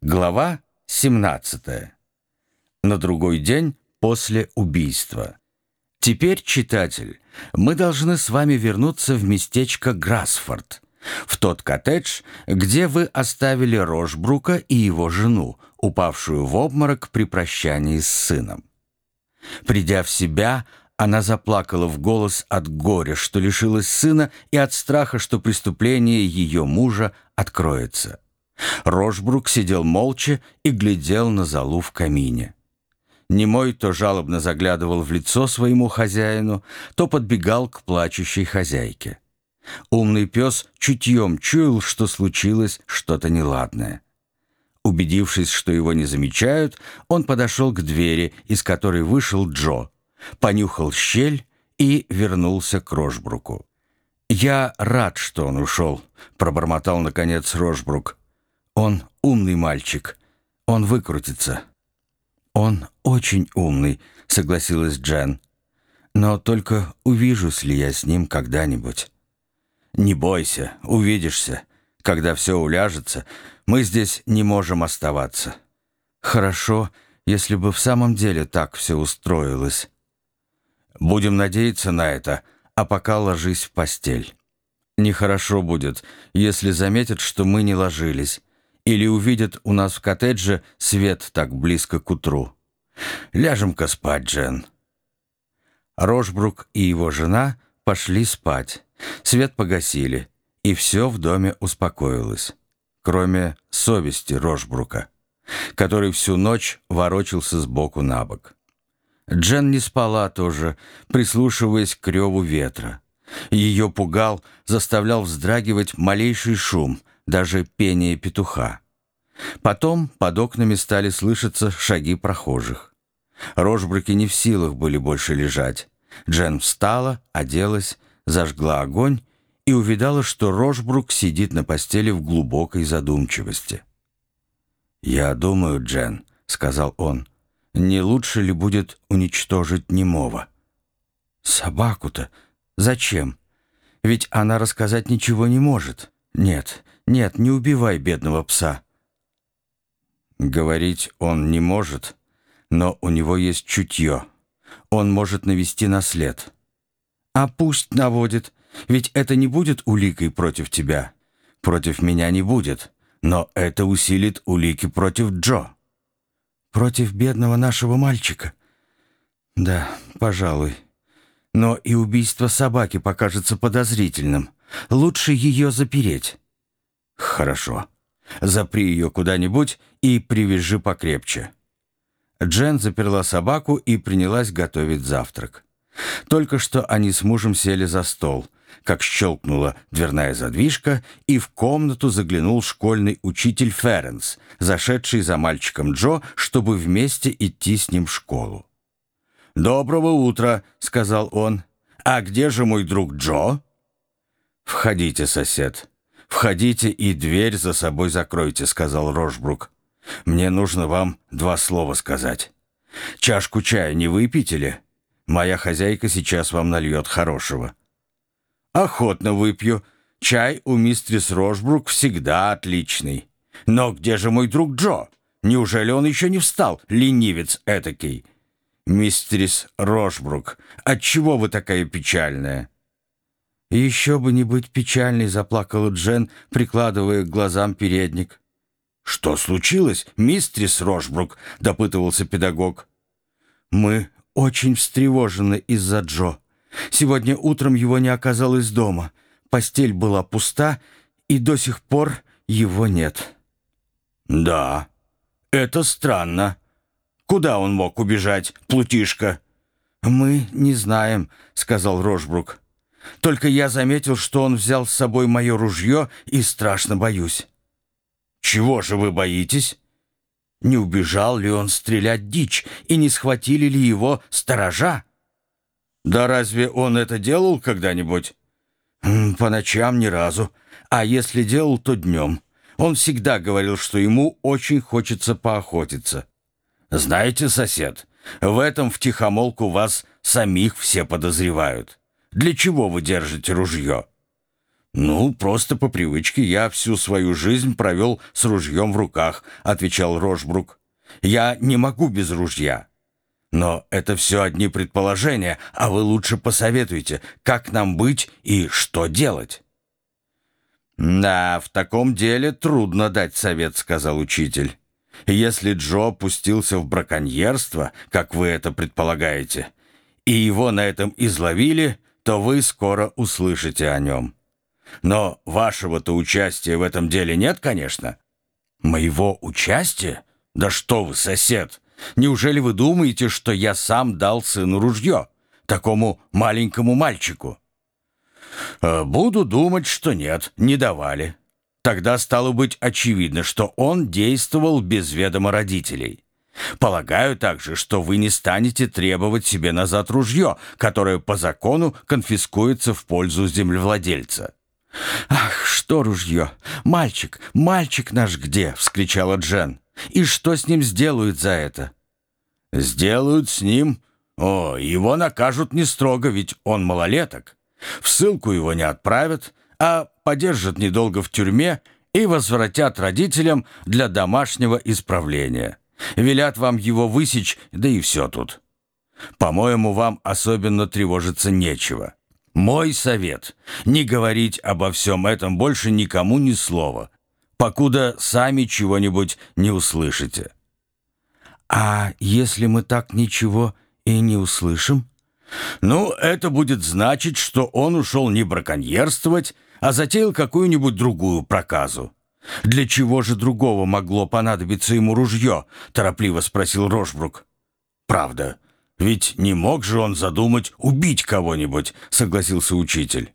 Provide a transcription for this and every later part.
Глава 17. На другой день после убийства. Теперь, читатель, мы должны с вами вернуться в местечко Грасфорд, в тот коттедж, где вы оставили Рожбрука и его жену, упавшую в обморок при прощании с сыном. Придя в себя, она заплакала в голос от горя, что лишилась сына, и от страха, что преступление ее мужа откроется. Рожбрук сидел молча и глядел на залу в камине. Немой то жалобно заглядывал в лицо своему хозяину, то подбегал к плачущей хозяйке. Умный пес чутьем чуял, что случилось что-то неладное. Убедившись, что его не замечают, он подошел к двери, из которой вышел Джо, понюхал щель и вернулся к Рожбруку. «Я рад, что он ушел», — пробормотал, наконец, Рожбрук. Он умный мальчик. Он выкрутится. Он очень умный, согласилась Джен. Но только увижусь ли я с ним когда-нибудь. Не бойся, увидишься. Когда все уляжется, мы здесь не можем оставаться. Хорошо, если бы в самом деле так все устроилось. Будем надеяться на это, а пока ложись в постель. Нехорошо будет, если заметят, что мы не ложились или увидят у нас в коттедже свет так близко к утру. Ляжем-ка спать, Джен». Рожбрук и его жена пошли спать. Свет погасили, и все в доме успокоилось, кроме совести Рожбрука, который всю ночь ворочался сбоку на бок. Джен не спала тоже, прислушиваясь к реву ветра. Ее пугал, заставлял вздрагивать малейший шум, даже пение петуха. Потом под окнами стали слышаться шаги прохожих. Рожбруки не в силах были больше лежать. Джен встала, оделась, зажгла огонь и увидала, что Рожбрук сидит на постели в глубокой задумчивости. «Я думаю, Джен», — сказал он, — «не лучше ли будет уничтожить немого?» «Собаку-то? Зачем? Ведь она рассказать ничего не может. Нет, нет, не убивай бедного пса». Говорить он не может, но у него есть чутье. Он может навести на след. А пусть наводит, ведь это не будет уликой против тебя. Против меня не будет, но это усилит улики против Джо. Против бедного нашего мальчика? Да, пожалуй. Но и убийство собаки покажется подозрительным. Лучше ее запереть. «Хорошо. Запри ее куда-нибудь и привяжи покрепче». Джен заперла собаку и принялась готовить завтрак. Только что они с мужем сели за стол, как щелкнула дверная задвижка, и в комнату заглянул школьный учитель Ференс, зашедший за мальчиком Джо, чтобы вместе идти с ним в школу. «Доброго утра», — сказал он. «А где же мой друг Джо?» «Входите, сосед», «Входите и дверь за собой закройте», — сказал Рожбрук. «Мне нужно вам два слова сказать. Чашку чая не выпьете ли? Моя хозяйка сейчас вам нальет хорошего». «Охотно выпью. Чай у мистерис Рожбрук всегда отличный. Но где же мой друг Джо? Неужели он еще не встал, ленивец этакий?» «Мистерис Рожбрук, отчего вы такая печальная?» «Еще бы не быть печальной», — заплакала Джен, прикладывая к глазам передник. «Что случилось, мистрис Рошбрук?» — допытывался педагог. «Мы очень встревожены из-за Джо. Сегодня утром его не оказалось дома. Постель была пуста, и до сих пор его нет». «Да, это странно. Куда он мог убежать, плутишка?» «Мы не знаем», — сказал Рошбрук. Только я заметил, что он взял с собой мое ружье и страшно боюсь». «Чего же вы боитесь?» «Не убежал ли он стрелять дичь, и не схватили ли его сторожа?» «Да разве он это делал когда-нибудь?» «По ночам ни разу, а если делал, то днем. Он всегда говорил, что ему очень хочется поохотиться». «Знаете, сосед, в этом втихомолку вас самих все подозревают». Для чего вы держите ружье?» «Ну, просто по привычке. Я всю свою жизнь провел с ружьем в руках», — отвечал Рожбрук. «Я не могу без ружья». «Но это все одни предположения, а вы лучше посоветуйте, как нам быть и что делать». «Да, в таком деле трудно дать совет», — сказал учитель. «Если Джо пустился в браконьерство, как вы это предполагаете, и его на этом изловили, то вы скоро услышите о нем. Но вашего-то участия в этом деле нет, конечно». «Моего участия? Да что вы, сосед! Неужели вы думаете, что я сам дал сыну ружье, такому маленькому мальчику?» Э, «Буду думать, что нет, не давали. Тогда стало быть очевидно, что он действовал без ведома родителей. Полагаю также, что вы не станете требовать себе назад ружье, которое по закону конфискуется в пользу землевладельца». «Ах, что ружье! Мальчик, мальчик наш где?» — вскричала Джен. «И что с ним сделают за это?» «Сделают с ним? О, его накажут не строго, ведь он малолеток. В ссылку его не отправят, а подержат недолго в тюрьме и возвратят родителям для домашнего исправления. Велят вам его высечь, да и все тут. По-моему, вам особенно тревожиться нечего. Мой совет — не говорить обо всем этом больше никому ни слова, покуда сами чего-нибудь не услышите. А если мы так ничего и не услышим? Ну, это будет значить, что он ушел не браконьерствовать, а затеял какую-нибудь другую проказу. «Для чего же другого могло понадобиться ему ружье?» — торопливо спросил Рожбрук. «Правда, ведь не мог же он задумать убить кого-нибудь», — согласился учитель.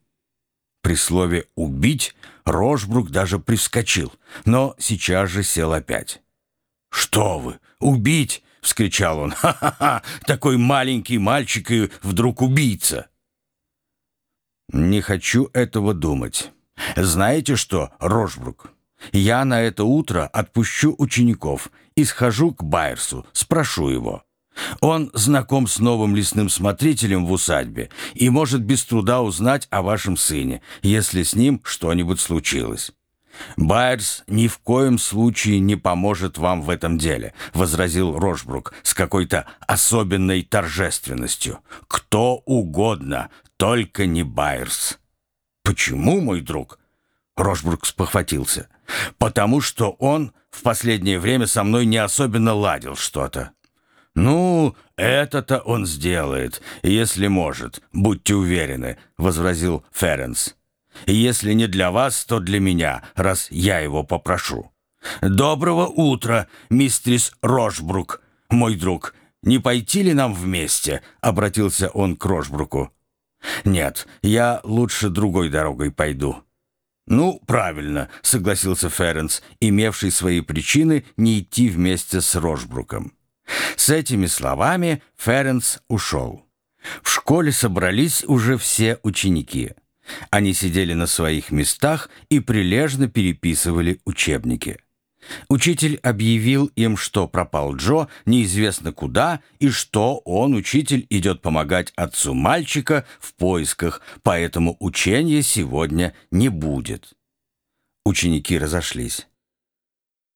При слове «убить» Рожбрук даже привскочил, но сейчас же сел опять. «Что вы, убить? — вскричал он. «Ха-ха-ха! Такой маленький мальчик и вдруг убийца!» «Не хочу этого думать. Знаете что, Рожбрук, я на это утро отпущу учеников и схожу к Байерсу, спрошу его. Он знаком с новым лесным смотрителем в усадьбе и может без труда узнать о вашем сыне, если с ним что-нибудь случилось. «Байерс ни в коем случае не поможет вам в этом деле», — возразил Рожбрук с какой-то особенной торжественностью. «Кто угодно, только не Байерс». «Почему, мой друг?» Рожбрук спохватился. «Потому что он в последнее время со мной не особенно ладил что-то». «Ну, это-то он сделает, если может, будьте уверены», — возразил Ференс. Если не для вас, то для меня, раз я его попрошу. Доброго утра, мистрис Рожбрук, мой друг. Не пойти ли нам вместе?» — обратился он к Рожбруку. «Нет, я лучше другой дорогой пойду». «Ну, правильно», — согласился Ференс, имевший свои причины не идти вместе с Рожбруком. С этими словами Ференс ушел. В школе собрались уже все ученики. Они сидели на своих местах и прилежно переписывали учебники. Учитель объявил им, что пропал Джо неизвестно куда, и что он, учитель, идет помогать отцу мальчика в поисках, поэтому учения сегодня не будет. Ученики разошлись.